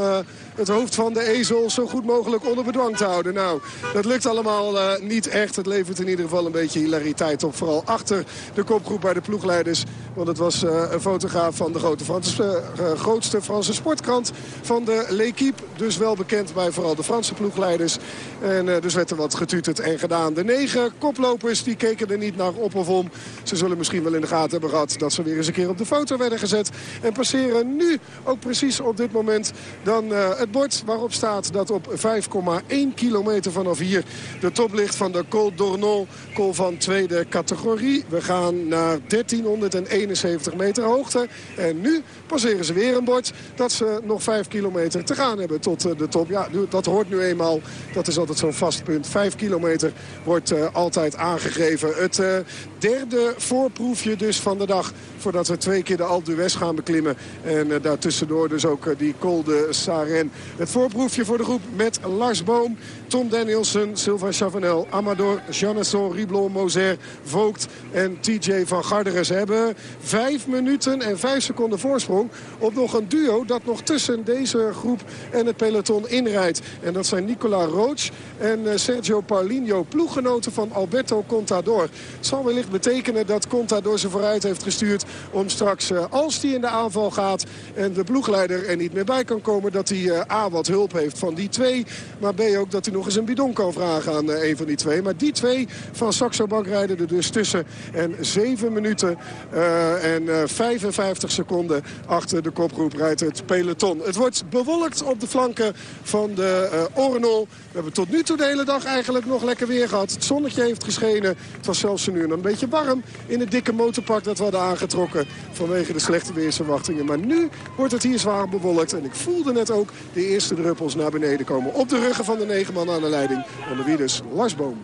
het hoofd van de ezel zo goed mogelijk onder bedwang te houden. Nou, dat lukt allemaal uh, niet echt. Het levert in ieder geval een beetje hilariteit op. Vooral achter de kopgroep bij de ploegleiders. Want het was uh, een fotograaf van de grote Franse, uh, grootste Franse sportkrant van de L'Equipe. Dus wel bekend bij vooral de Franse ploegleiders. En dus werd er wat getuterd en gedaan. De negen koplopers die keken er niet naar op of om. Ze zullen misschien wel in de gaten hebben gehad dat ze weer eens een keer op de foto werden gezet. En passeren nu ook precies op dit moment dan het bord waarop staat dat op 5,1 kilometer vanaf hier de top ligt van de Col d'Ornon. Col van tweede categorie. We gaan naar 1371 meter hoogte. En nu passeren ze weer een bord dat ze nog 5 kilometer te gaan hebben tot de top. Ja, dat hoort nu eenmaal. Dat is altijd zo'n vast punt. 5 kilometer wordt uh, altijd aangegeven. Het uh, derde voorproefje dus van de dag. Voordat we twee keer de Alpe d'Huez gaan beklimmen. En uh, daartussendoor dus ook die Col de Saren. Het voorproefje voor de groep met Lars Boom, Tom Danielsen, Sylvain Chavanel, Amador, Janesson, Riblon, Moser, Vogt en TJ van Garderen. Hebben vijf minuten en vijf seconden voorsprong op nog een duo dat nog tussen deze groep en het peloton inrijdt. En dat zijn Nicola Roach en Sergio Paulinho, ploeggenoten van Alberto Contador. Het zal wellicht betekenen dat Contador ze vooruit heeft gestuurd om straks, als hij in de aanval gaat en de ploegleider er niet meer bij kan komen, dat hij A wat hulp heeft van die twee. Maar B ook dat hij nog eens een bidon kan vragen aan uh, een van die twee. Maar die twee van Saxo Bank rijden er dus tussen. En 7 minuten en uh, 55 seconden achter de kopgroep rijdt het peloton. Het wordt bewolkt op de flanken van de uh, Ornol. We hebben tot nu toe de hele dag eigenlijk nog lekker weer gehad. Het zonnetje heeft geschenen. Het was zelfs nu een beetje warm in het dikke motorpak dat we hadden aangetrokken. Vanwege de slechte weersverwachtingen. Maar nu wordt het hier zwaar bewolkt. En ik voelde net ook de eerste druppels naar beneden komen. Op de ruggen van de negen man aan de leiding. Onder wie dus Lars Boom.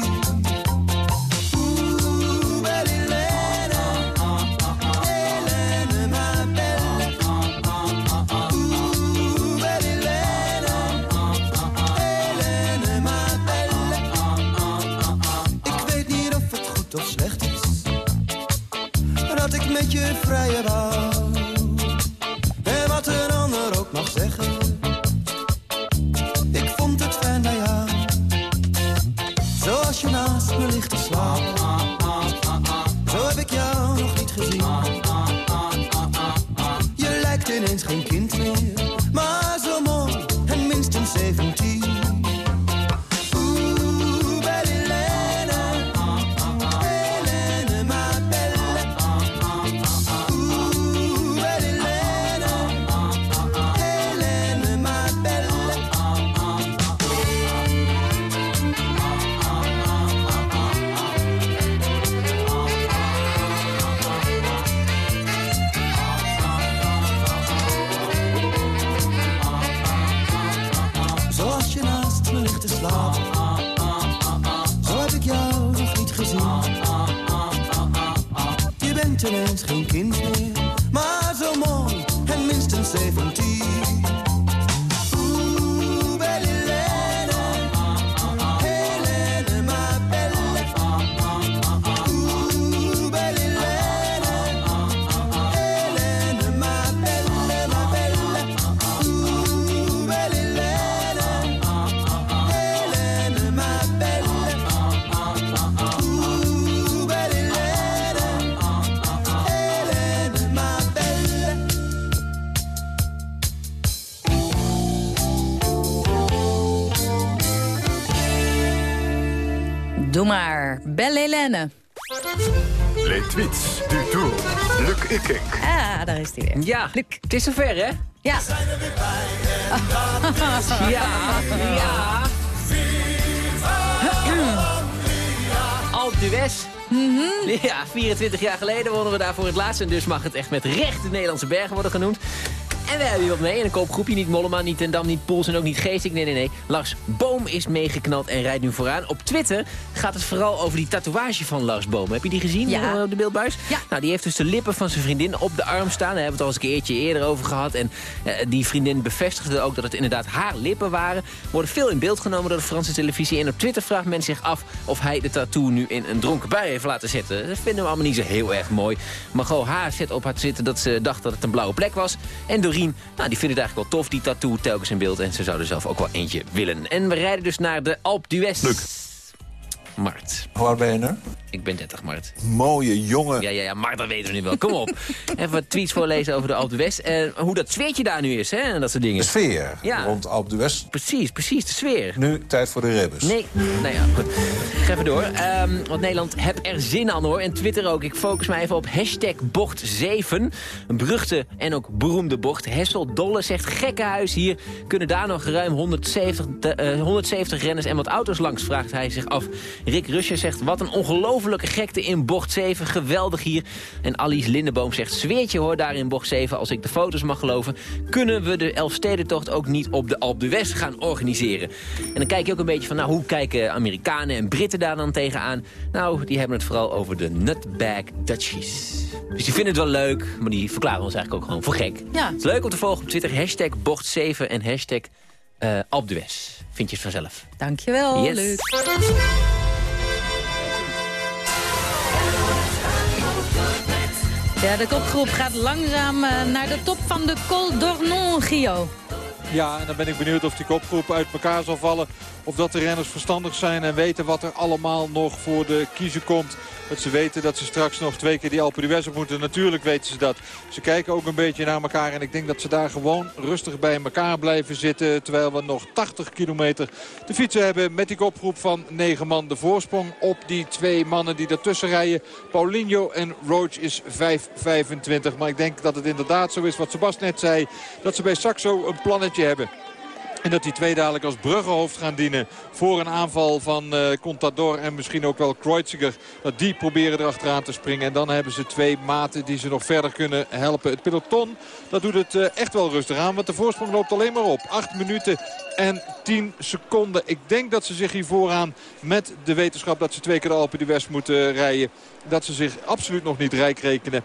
is weer. Ja, het is zover, hè? Ja. *laughs* Ja, ja. *clears throat* Alp d'Huez. Ja, 24 jaar geleden wonnen we daar voor het laatst. En dus mag het echt met recht de Nederlandse bergen worden genoemd. En wij hebben hier wat mee. En een koopgroepje, niet Mollema, niet Ten Dam, niet Poels en ook niet Geesink. Nee, nee, nee. Lars Boom is meegeknald en rijdt nu vooraan. Op Twitter gaat het vooral over die tatoeage van Lars Boom. Heb je die gezien Ja. eh, op de beeldbuis? Ja. Nou, die heeft dus de lippen van zijn vriendin op de arm staan. Daar hebben we het al eens een keertje eerder over gehad. En eh, die vriendin bevestigde ook dat het inderdaad haar lippen waren. Worden veel in beeld genomen door de Franse televisie. En op Twitter vraagt men zich af of hij de tattoo nu in een dronken bui heeft laten zetten. Dat vinden we allemaal niet zo heel erg mooi. Margot H. zet op haar Twitter dat ze dacht dat het een blauwe plek was. En Doreen, nou, die vindt het eigenlijk wel tof, die tattoo telkens in beeld. En ze zou er zelf ook wel eentje willen. En we rijden dus naar de Alpe d'Huez. Mart. Hoe oud ben je nu? Ik ben 30, Mart. Mooie jongen. Ja, ja, ja, Mart, dat weten we nu wel. Kom op. *laughs* Even wat tweets voorlezen over de Alpe d'Huez. En hoe dat sfeertje daar nu is, hè, en dat soort dingen. De sfeer Ja. rond Alpe d'Huez. Precies, precies, de sfeer. Nu tijd voor de ribbes. Nee, nou ja, goed. Ga even door. Ehm, want Nederland heb er zin aan hoor. En Twitter ook. Ik focus me even op hashtag bocht 7. Een beruchte en ook beroemde bocht. Hessel Dolle zegt gekkenhuis hier. Kunnen daar nog ruim 170, de- eh, 170 renners en wat auto's langs, vraagt hij zich af. Rick Ruscher zegt wat een ongelofelijke gekte in bocht 7. Geweldig hier. En Alice Lindeboom zegt zweertje hoor daar in bocht 7. Als ik de foto's mag geloven. Kunnen we de Elfstedentocht ook niet op de Alpe d'Huez gaan organiseren? En dan kijk je ook een beetje van nou, hoe kijken Amerikanen en Britten daar dan tegenaan? Nou, die hebben het vooral over de Nutbag Dutchies. Dus die vinden het wel leuk, maar die verklaren ons eigenlijk ook gewoon voor gek. Ja. Het is leuk om te volgen op Twitter. Hashtag bocht 7 en hashtag eh Alpe d'Huez. Vind je het vanzelf. Dankjewel, Yes. Luc. Ja, de kopgroep gaat langzaam eh, naar de top van de Col d'Ornon, Gio. Ja, en dan ben ik benieuwd of die kopgroep uit elkaar zal vallen. Of dat de renners verstandig zijn en weten wat er allemaal nog voor de kiezer komt. Dat ze weten dat ze straks nog twee keer die Alpe d'Huez op moeten. Natuurlijk weten ze dat. Ze kijken ook een beetje naar elkaar. En ik denk dat ze daar gewoon rustig bij elkaar blijven zitten. Terwijl we nog 80 kilometer te fietsen hebben met die kopgroep van 9 man. De voorsprong op die twee mannen die ertussen rijden. Paulinho en Roach is 5,25. Maar ik denk dat het inderdaad zo is wat Sebas net zei. Dat ze bij Saxo een plannetje hebben. En dat die twee dadelijk als bruggenhoofd gaan dienen voor een aanval van eh, Contador en misschien ook wel Kreuziger. Dat die proberen erachteraan te springen. En dan hebben ze twee maten die ze nog verder kunnen helpen. Het peloton dat doet het eh, echt wel rustig aan. Want de voorsprong loopt alleen maar op. 8 minuten en 10 seconden. Ik denk dat ze zich hier vooraan met de wetenschap dat ze twee keer de Alpe d'Huez moeten rijden. Dat ze zich absoluut nog niet rijk rekenen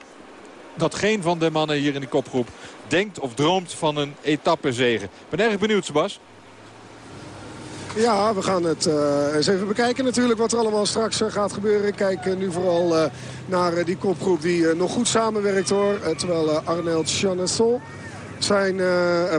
dat geen van de mannen hier in de kopgroep denkt of droomt van een etappezege. Ik ben erg benieuwd, Sebas. Ja, we gaan het eh, eens even bekijken natuurlijk wat er allemaal straks eh, gaat gebeuren. Kijk eh, nu vooral naar die kopgroep die nog goed samenwerkt hoor. Terwijl Arneld Chanasson zijn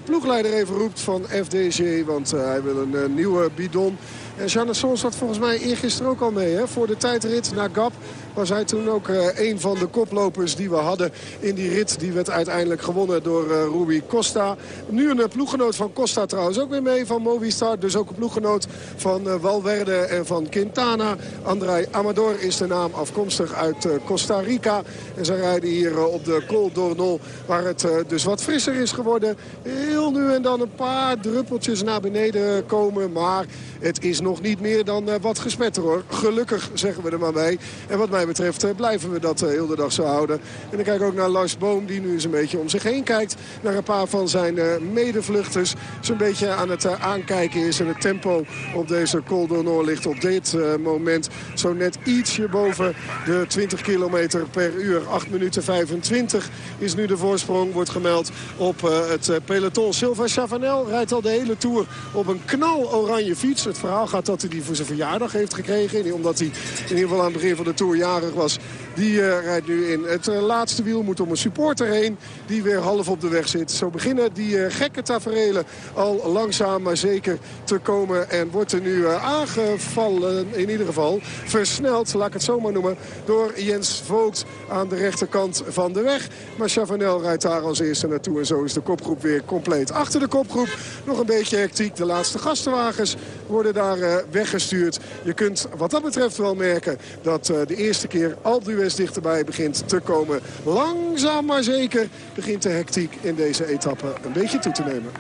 ploegleider even roept van FDG. Want hij wil een nieuwe bidon. En Chanasson zat volgens mij eergisteren ook al mee hè, voor de tijdrit naar Gap. Was hij toen ook eh, een van de koplopers die we hadden in die rit. Die werd uiteindelijk gewonnen door eh Rui Costa. Nu een eh, ploeggenoot van Costa trouwens ook weer mee van Movistar. Dus ook een ploeggenoot van Valverde en van Quintana. André Amador is de naam afkomstig uit Costa Rica. En ze rijden hier op de Col d'Ornol waar het dus wat frisser is geworden. Heel nu en dan een paar druppeltjes naar beneden komen. Maar het is nog niet meer dan wat gespetter hoor. Gelukkig zeggen we er maar bij. En wat mij betreft eh, blijven we dat eh, heel de dag zo houden. En ik kijk ook naar Lars Boom die nu eens een beetje om zich heen kijkt. Naar een paar van zijn eh, medevluchters. Zo'n beetje aan het aankijken is. En het tempo op deze Col d'Honneur ligt op dit moment zo net ietsje boven de 20 kilometer per uur. 8 minuten 25 is nu de voorsprong, wordt gemeld op het peloton. Silva Chavanel rijdt al de hele Tour op een knal oranje fiets. Het verhaal gaat dat hij die voor zijn verjaardag heeft gekregen. En omdat hij in ieder geval aan het begin van de Tour jarig was. Die eh, rijdt nu in het eh, laatste wiel, moet om een supporter heen. Die weer half op de weg zit. Zo beginnen die eh, gekke taferelen al langzaam maar zeker te komen. En wordt er nu aangevallen, in ieder geval versneld, laat ik het zo maar noemen, door Jens Voogd aan de rechterkant van de weg. Maar Chavanel rijdt daar als eerste naartoe en zo is de kopgroep weer compleet. Achter de kopgroep nog een beetje hectiek. De laatste gastenwagens worden daar weggestuurd. Je kunt wat dat betreft wel merken dat de eerste keer Alpe d'Huez dichterbij begint te komen. Langzaam maar zeker begint de hectiek in deze etappe een beetje toe te nemen.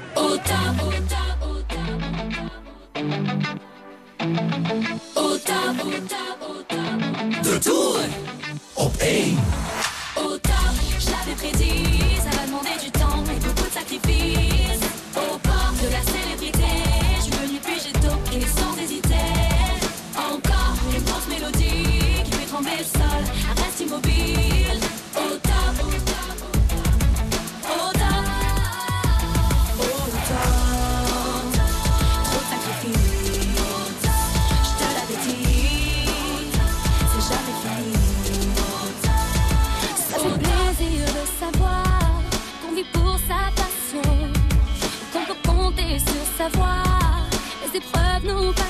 De Tour op 1. Au top, je l'avais prédit, ça va demander du temps et beaucoup de sacrifices. savoir, les épreuves nous passent.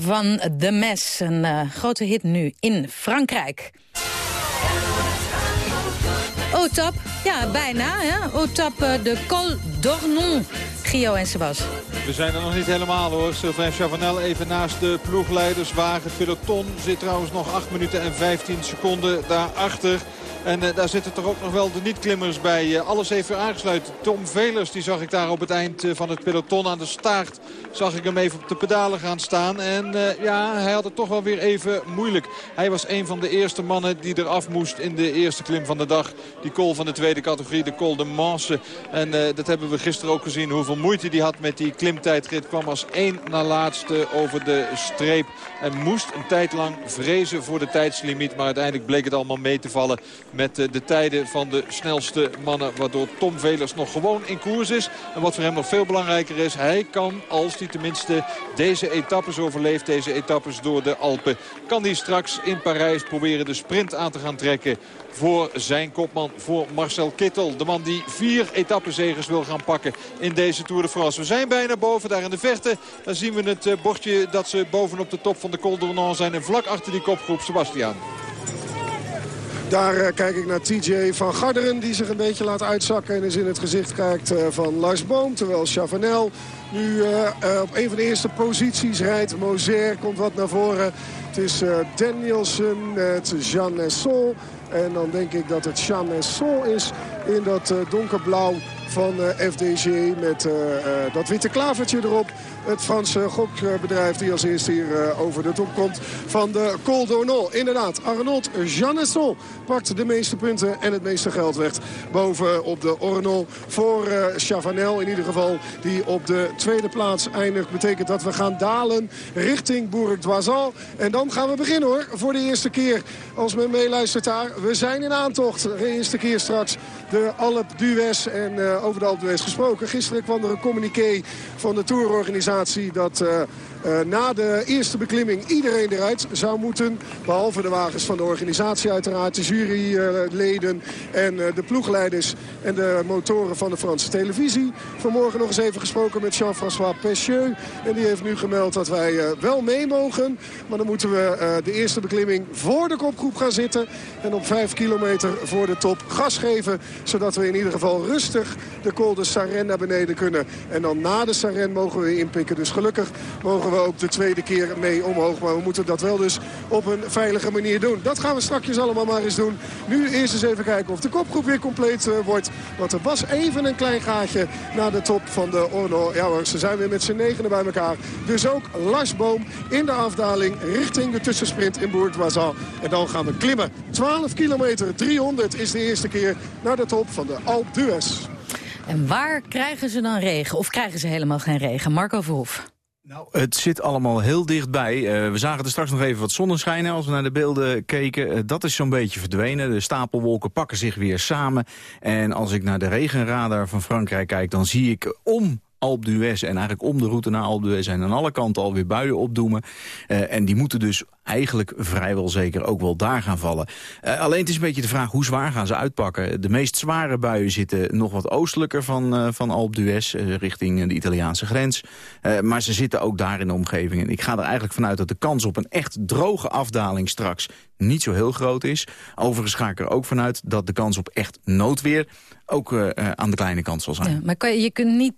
Van The Mes, een eh, grote hit nu in Frankrijk. Top, ja, bijna. Hè? Top eh, de Col d'Ornon. Gio en Sebas. We zijn er nog niet helemaal hoor. Sylvain Chavanel even naast de ploegleiderswagen. Peloton zit trouwens nog 8 minuten en 15 seconden daarachter. En eh, daar zitten toch ook nog wel de niet-klimmers bij. Eh, alles even aangesluiten. Tom Velers, die zag ik daar op het eind eh, van het peloton aan de staart. Zag ik hem even op de pedalen gaan staan. En ja, hij had het toch wel weer even moeilijk. Hij was een van de eerste mannen die eraf moest in de eerste klim van de dag. Die col van de tweede categorie, de col de Manse. En dat hebben we gisteren ook gezien. Hoeveel moeite die had met die klimtijdrit. Kwam als één na laatste over de streep. En moest een tijd lang vrezen voor de tijdslimiet. Maar uiteindelijk bleek het allemaal mee te vallen met eh, de tijden van de snelste mannen. Waardoor Tom Velers nog gewoon in koers is. En wat voor hem nog veel belangrijker is. Hij kan, als hij tenminste deze etappes overleeft. Deze etappes door de Alpen. Kan hij straks in Parijs proberen de sprint aan te gaan trekken voor zijn kopman, voor Marcel Kittel. De man die vier etappenzegers wil gaan pakken in deze Tour de France. We zijn bijna boven, daar in de verte. Daar zien we het eh, bordje dat ze bovenop de top van de Col d'Ornon zijn. En vlak achter die kopgroep, Sebastian. Daar eh, kijk ik naar TJ van Garderen die zich een beetje laat uitzakken. En eens in het gezicht kijkt eh, van Lars Boom. Terwijl Chavanel nu eh, op een van de eerste posities rijdt. Moser komt wat naar voren. Het is Danielson, het Jean Nesson. En dan denk ik dat het Jean Nesson is in dat donkerblauw van FDG. Met dat witte klavertje erop. Het Franse gokbedrijf die als eerste hier eh, over de top komt van de Col d'Ornol. Inderdaad, Arnaud Janesson pakt de meeste punten en het meeste geld weg. Boven op de Ornol voor eh, Chavanel in ieder geval. Die op de tweede plaats eindigt. Betekent dat we gaan dalen richting Bourg-Doisan. En dan gaan we beginnen hoor. Voor de eerste keer als men meeluistert daar. We zijn in aantocht. De eerste keer straks de Alp d'Huez. En eh, over de Alp d'Huez gesproken. Gisteren kwam er een communiqué van de tourorganisatie dat... eh, na de eerste beklimming iedereen eruit zou moeten. Behalve de wagens van de organisatie uiteraard. De juryleden en eh, de ploegleiders en de motoren van de Franse televisie. Vanmorgen nog eens even gesproken met Jean-François Pecheux. En die heeft nu gemeld dat wij eh, wel mee mogen. Maar dan moeten we de eerste beklimming voor de kopgroep gaan zitten. En op 5 kilometer voor de top gas geven. Zodat we in ieder geval rustig de Col de Sarenne naar beneden kunnen. En dan na de Sarenne mogen we inpikken. Dus gelukkig mogen we ook de tweede keer mee omhoog. Maar we moeten dat wel dus op een veilige manier doen. Dat gaan we straks allemaal maar eens doen. Nu eerst eens even kijken of de kopgroep weer compleet eh, wordt. Want er was even een klein gaatje naar de top van de Orno. Ja hoor, ze zijn weer met z'n negenen bij elkaar. Dus ook Lars Boom in de afdaling richting de tussensprint in Bourg-Doisan. En dan gaan we klimmen. 12 kilometer, 300 is de eerste keer naar de top van de Alpe d'Huez. En waar krijgen ze dan regen? Of krijgen ze helemaal geen regen? Marco Verhoef. Het zit allemaal heel dichtbij. Uh, we zagen er straks nog even wat zonneschijnen als we naar de beelden keken. Uh, dat is zo'n beetje verdwenen. De stapelwolken pakken zich weer samen. En als ik naar de regenradar van Frankrijk kijk... dan zie ik om Alpe d'Huez en eigenlijk om de route naar Alpe d'Huez... en aan alle kanten alweer buien opdoemen. Uh, en die moeten dus eigenlijk vrijwel zeker ook wel daar gaan vallen. Uh, alleen het is een beetje de vraag hoe zwaar gaan ze uitpakken. De meest zware buien zitten nog wat oostelijker van, uh, van Alpe d'Huez... richting de Italiaanse grens. maar ze zitten ook daar in de omgeving. En ik ga er eigenlijk vanuit dat de kans op een echt droge afdaling straks... niet zo heel groot is. Overigens ga ik er ook vanuit dat de kans op echt noodweer... ook aan de kleine kant zal zijn. Ja, maar je kunt niet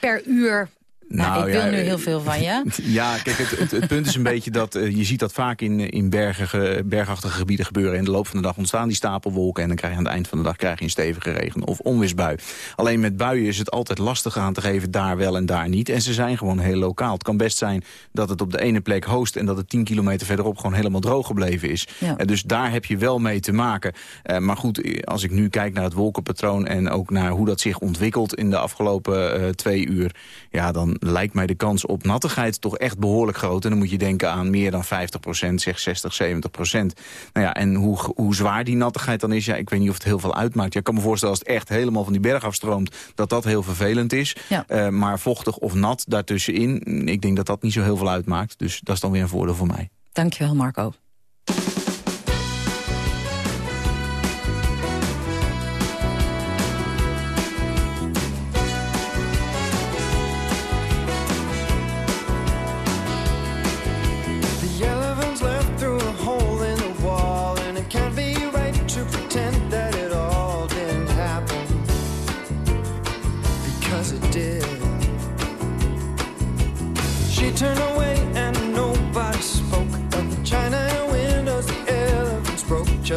per uur nou, nou, ik wil ja, nu heel veel van je. *laughs* Ja, kijk, het, het, het punt is een beetje dat uh, je ziet dat vaak in, in bergige, bergachtige gebieden gebeuren. In de loop van de dag ontstaan die stapelwolken en dan krijg je aan het eind van de dag krijg je een stevige regen of onweersbui. Alleen met buien is het altijd lastig aan te geven daar wel en daar niet. En ze zijn gewoon heel lokaal. Het kan best zijn dat het op de ene plek hoost en dat het 10 kilometer verderop gewoon helemaal droog gebleven is. Ja. Uh, dus daar heb je wel mee te maken. Uh, maar goed, als ik nu kijk naar het wolkenpatroon en ook naar hoe dat zich ontwikkelt in de afgelopen twee uur, ja, dan lijkt mij de kans op nattigheid toch echt behoorlijk groot. En dan moet je denken aan meer dan 50 procent, zeg 60, 70 procent. Nou ja, en hoe, hoe zwaar die nattigheid dan is, ja, ik weet niet of het heel veel uitmaakt. Ja, ik kan me voorstellen als het echt helemaal van die berg afstroomt, dat dat heel vervelend is. Ja. Uh, maar vochtig of nat daartussenin, ik denk dat dat niet zo heel veel uitmaakt. Dus dat is dan weer een voordeel voor mij. Dankjewel, Marco.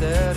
there.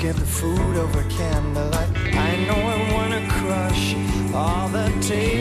Get the food over candlelight. I know I want to crush all the tables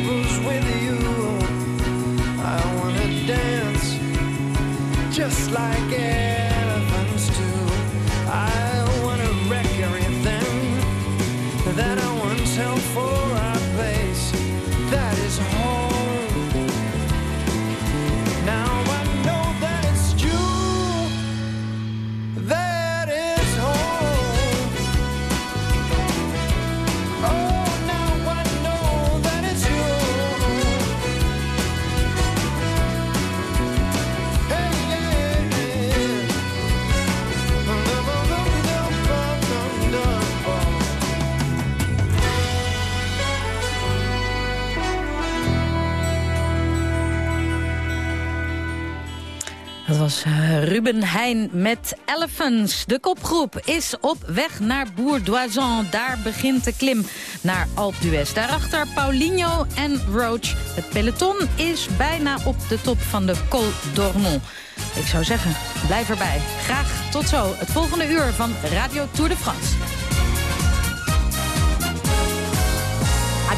Ruben Heijn met Elephants. De kopgroep is op weg naar Bourdoisan. Daar begint de klim naar Alpe d'Huez. Daarachter Paulinho en Roach. Het peloton is bijna op de top van de Col d'Ornon. Ik zou zeggen, blijf erbij. Graag tot zo. Het volgende uur van Radio Tour de France.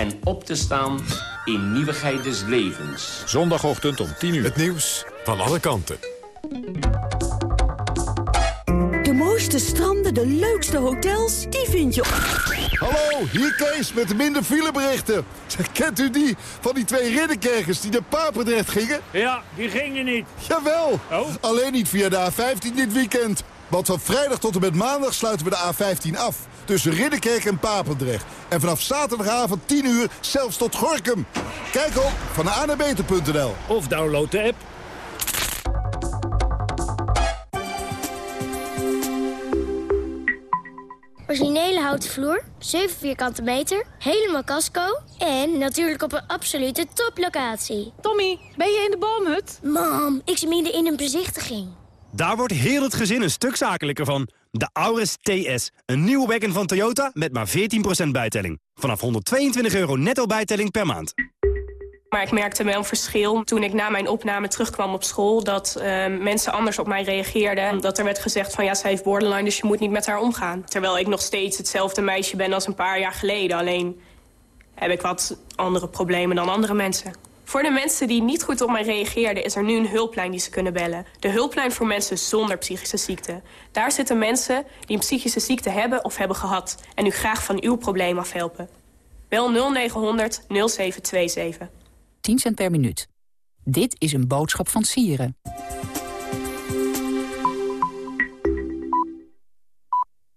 en op te staan in nieuwigheid des levens. Zondagochtend om 10 uur. Het nieuws van alle kanten. De mooiste stranden, de leukste hotels, die vind je... Hallo, hier Kees met de minder fileberichten. Zeg, Kent u die van die twee ridderkerkers die naar Papendrecht gingen? Ja, die gingen niet. Jawel, Oh? alleen niet via de A15 dit weekend. Want van vrijdag tot en met maandag sluiten we de A15 af. Tussen Ridderkerk en Papendrecht. En vanaf zaterdagavond 10 uur zelfs tot Gorkum. Kijk op van anabeter.nl. Of download de app. Originele houten vloer, 7 vierkante meter, helemaal casco... en natuurlijk op een absolute toplocatie. Tommy, ben je in de boomhut? Mam, ik zit midden in een bezichtiging. Daar wordt heel het gezin een stuk zakelijker van. De Auris TS, een nieuwe wagon van Toyota met maar 14% bijtelling. Vanaf 122 euro netto bijtelling per maand. Maar ik merkte wel een verschil toen ik na mijn opname terugkwam op school... dat eh, mensen anders op mij reageerden. Dat er werd gezegd van ja, ze heeft borderline, dus je moet niet met haar omgaan. Terwijl ik nog steeds hetzelfde meisje ben als een paar jaar geleden. Alleen heb ik wat andere problemen dan andere mensen. Voor de mensen die niet goed op mij reageerden... is er nu een hulplijn die ze kunnen bellen. De hulplijn voor mensen zonder psychische ziekte. Daar zitten mensen die een psychische ziekte hebben of hebben gehad... en u graag van uw probleem afhelpen. Bel 0900 0727. 10 cent per minuut. Dit is een boodschap van Sieren.